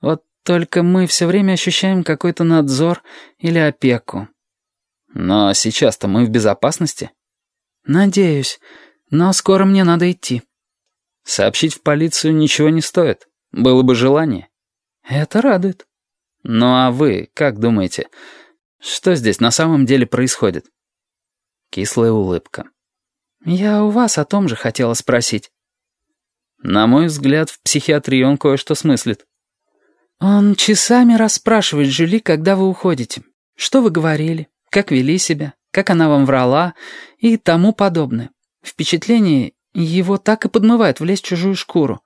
Вот только мы все время ощущаем какой-то надзор или опеку. Но сейчас-то мы в безопасности? Надеюсь, но скоро мне надо идти. Сообщить в полицию ничего не стоит. Было бы желание. Это радует. Ну а вы, как думаете, что здесь на самом деле происходит? Кислая улыбка. Я у вас о том же хотела спросить. На мой взгляд, в психиатрии он кое-что смыслит. Он часами расспрашивает Жюли, когда вы уходите. Что вы говорили, как вели себя, как она вам врала и тому подобное. Впечатление его так и подмывает влезть в чужую шкуру.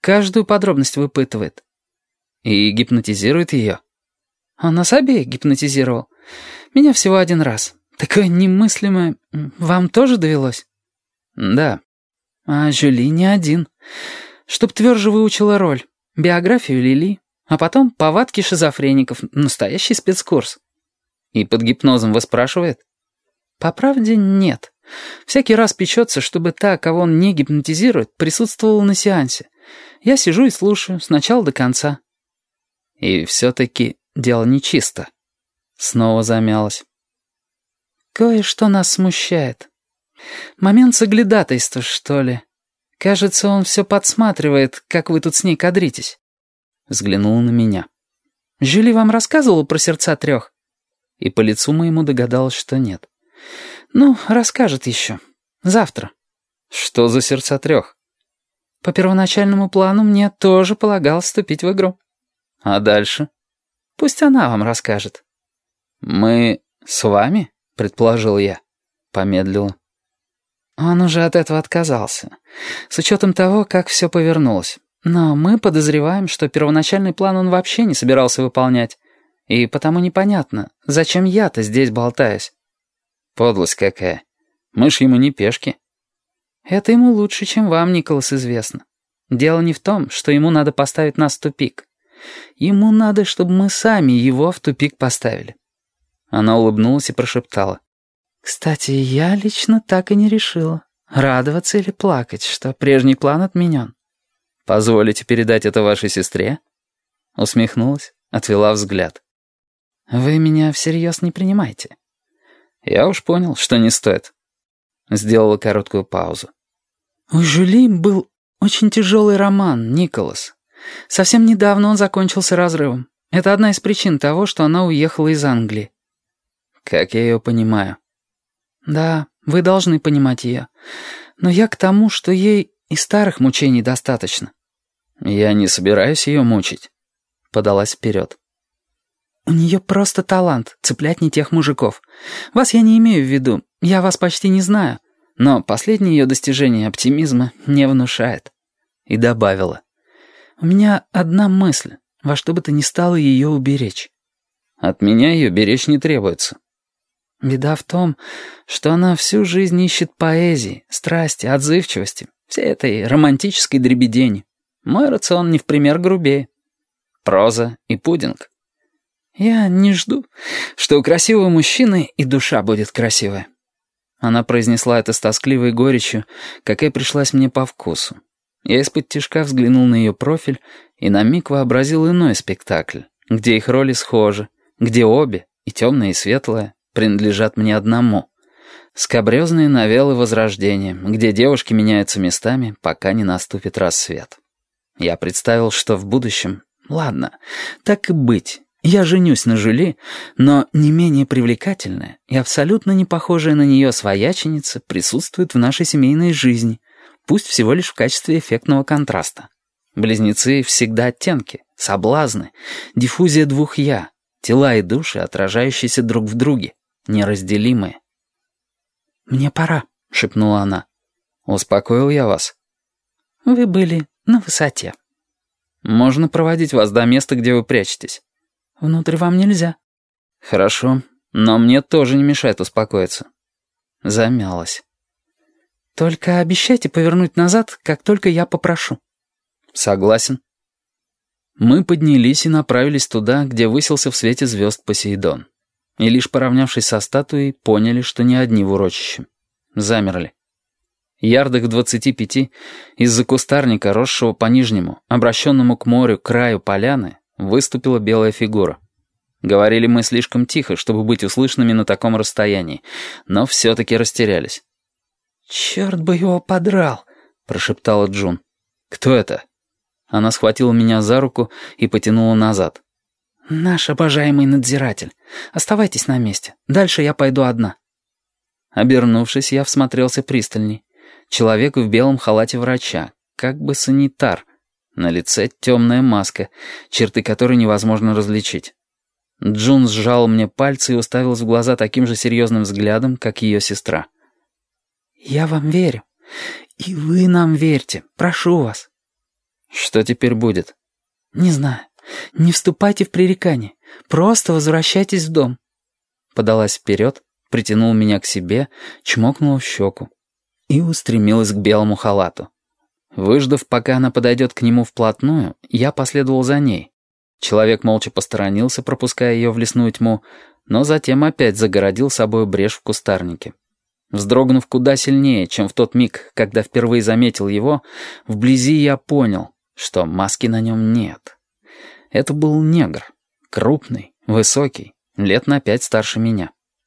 Каждую подробность выпытывает. И гипнотизирует ее. Он нас обеих гипнотизировал. Меня всего один раз. Такое немыслимое... Вам тоже довелось? Да. А Жюли не один. Чтоб тверже выучила роль. Биографию Лили. А потом повадки шизофреников. Настоящий спецкурс. И под гипнозом вы спрашивает? По правде, нет. Всякий раз печется, чтобы та, кого он не гипнотизирует, присутствовала на сеансе. Я сижу и слушаю, с начала до конца. И все-таки дело нечисто. Снова замялась. Кое-что нас смущает. Момент соглядатайства, что ли. Кажется, он все подсматривает, как вы тут с ней кадритесь. Взглянула на меня. Жюли вам рассказывала про сердца трех? И по лицу моему догадалась, что нет. «Ну, расскажет еще. Завтра». «Что за сердца трех?» «По первоначальному плану мне тоже полагалось вступить в игру». «А дальше?» «Пусть она вам расскажет». «Мы с вами?» — предположил я. Помедлила. Он уже от этого отказался. С учетом того, как все повернулось. Но мы подозреваем, что первоначальный план он вообще не собирался выполнять. И потому непонятно, зачем я-то здесь болтаюсь. Подлость какая. Мы ж ему не пешки. Это ему лучше, чем вам, Николас, известно. Дело не в том, что ему надо поставить нас в тупик. Ему надо, чтобы мы сами его в тупик поставили. Она улыбнулась и прошептала. «Кстати, я лично так и не решила, радоваться или плакать, что прежний план отменен». «Позволите передать это вашей сестре?» Усмехнулась, отвела взгляд. «Вы меня всерьез не принимаете?» «Я уж понял, что не стоит». Сделала короткую паузу. «У Жюли был очень тяжелый роман, Николас. Совсем недавно он закончился разрывом. Это одна из причин того, что она уехала из Англии». «Как я ее понимаю?» «Да, вы должны понимать ее. Но я к тому, что ей и старых мучений достаточно». «Я не собираюсь ее мучить», — подалась вперед. «У нее просто талант цеплять не тех мужиков. Вас я не имею в виду, я вас почти не знаю. Но последнее ее достижение оптимизма не внушает». И добавила. «У меня одна мысль, во что бы то ни стало ее уберечь». «От меня ее беречь не требуется». «Беда в том, что она всю жизнь ищет поэзии, страсти, отзывчивости, всей этой романтической дребедени. Мой рацион не в пример грубее. Проза и пудинг». «Я не жду, что у красивого мужчины и душа будет красивая». Она произнесла это с тоскливой горечью, какая пришлась мне по вкусу. Я из-под тишка взглянул на ее профиль и на миг вообразил иной спектакль, где их роли схожи, где обе, и темное, и светлое, принадлежат мне одному. Скобрезные новеллы Возрождения, где девушки меняются местами, пока не наступит рассвет. Я представил, что в будущем... Ладно, так и быть, я женюсь на Жюли, но не менее привлекательная и абсолютно не похожая на нее свояченица присутствует в нашей семейной жизни, пусть всего лишь в качестве эффектного контраста. Близнецы всегда оттенки, соблазны, диффузия двух «я», тела и души, отражающиеся друг в друге, неразделимые. «Мне пора», — шепнула она. «Успокоил я вас?» «Вы были на высоте». «Можно проводить вас до места, где вы прячетесь». Внутрь вам нельзя». «Хорошо, но мне тоже не мешает успокоиться». Замялась. «Только обещайте повернуть назад, как только я попрошу». «Согласен». Мы поднялись и направились туда, где высился в свете звезд Посейдон. И лишь поравнявшись со статуей, поняли, что не одни в урочище. Замерли. Ярдах в двадцати пяти, из-за кустарника, росшего по нижнему, обращенному к морю краю поляны, выступила белая фигура. Говорили мы слишком тихо, чтобы быть услышанными на таком расстоянии, но все-таки растерялись. «Черт бы его подрал!» — прошептала Джун. «Кто это?» Она схватила меня за руку и потянула назад. «Наш обожаемый надзиратель. Оставайтесь на месте. Дальше я пойду одна». Обернувшись, я всмотрелся пристальней. Человек в белом халате врача, как бы санитар. На лице темная маска, черты которой невозможно различить. Джун сжал мне пальцы и уставилась в глаза таким же серьезным взглядом, как ее сестра. «Я вам верю. И вы нам верьте. Прошу вас». «Что теперь будет?» «Не знаю. Не вступайте в пререкание. Просто возвращайтесь в дом». Подалась вперед, притянула меня к себе, чмокнула в щеку и устремилась к белому халату. Выждав, пока она подойдет к нему вплотную, я последовал за ней. Человек молча посторонился, пропуская ее в лесную тьму, но затем опять загородил собой брешь в кустарнике. Вздрогнув куда сильнее, чем в тот миг, когда впервые заметил его, вблизи я понял, что маски на нем нет. Это был негр, крупный, высокий, лет на пять старше меня.